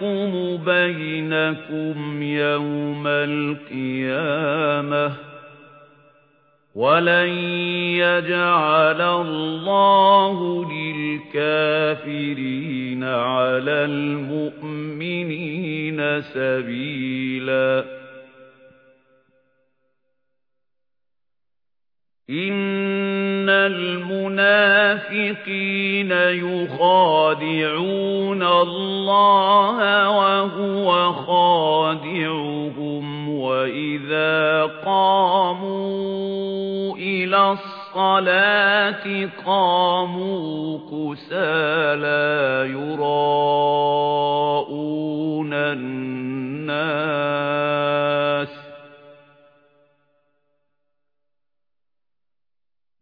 يَحْكُمُ بَيْنَكُمْ يَوْمَ الْقِيَامَةِ وَلَن يَجْعَلَ اللَّهُ لِلْكَافِرِينَ عَلَى الْمُؤْمِنِينَ سَبِيلًا. إِنَّ الْمُنَافِقِينَ يُخَادِعُونَ اللَّهَ وَهُوَ خَادِعُهُمْ وَإِذَا قَامُوا إِلَى الصَّلَاةِ قَامُوا كُسَالَى يُرَاءُونَ النَّاسَ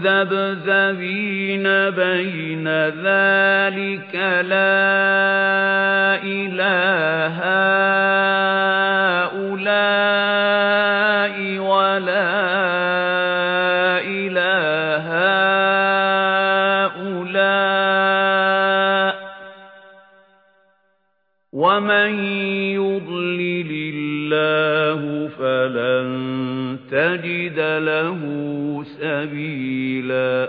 مُذَبذَبِينَ بَيْنَ ذَلِكَ لَا إِلَٰهَ هَٰؤُلَاءِ وَلَا إِلَٰهَ هَٰؤُلَاءِ وَمَن يُضْلِلِ اللَّهُ فَلَن تَجِدَ لَهُ سَبِيلًا.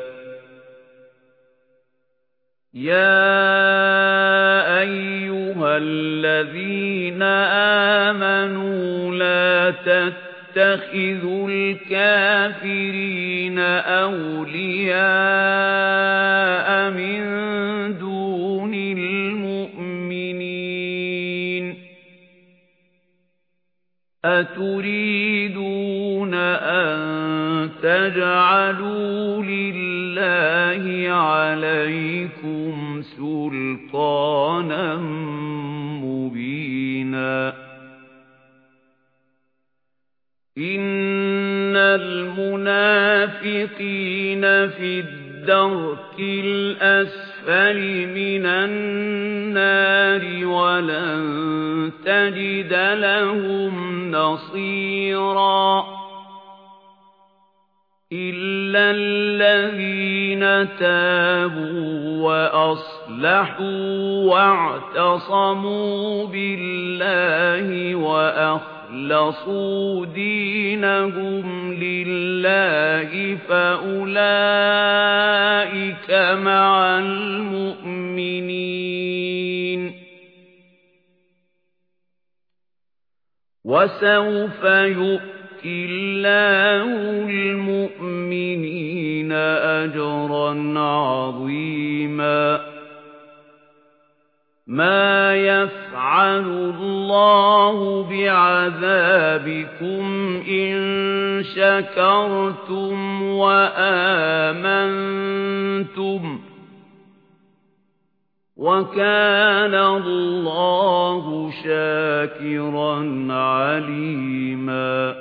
يَا أَيُّهَا الَّذِينَ آمَنُوا لَا تَتَّخِذُوا الْكَافِرِينَ أَوْلِيَاءَ أَتُرِيدُونَ أَن تَجْعَلُوا لِلَّهِ عَلَيْكُمْ سُلْطَانًا مُبِينًا إِنَّ الْمُنَافِقِينَ فِي الدَّرْكِ الْأَسْفَلِ مِنَ النَّارِ وَلَن تَجِدَ لَهُمْ نَصِيرًا إِلَّا الَّذِينَ تَابُوا وَأَصْلَحُوا وَاعْتَصَمُوا بِاللَّهِ وَأَخْلَصُوا دِينَهُمْ لِلَّهِ فَأُولَئِكَ مَعَ الْمُؤْمِنِينَ. وَسَوْفَ يُؤْتِ اللَّهُ الْمُؤْمِنِينَ أَجْرًا عَظِيمًا. مَا يَفْعَلُ اللَّهُ بِعَذَابِكُمْ إِن شَكَرْتُمْ وَآمَنْتُمْ وَكَانَ اللَّهُ شَاكِرًا عَلِيمًا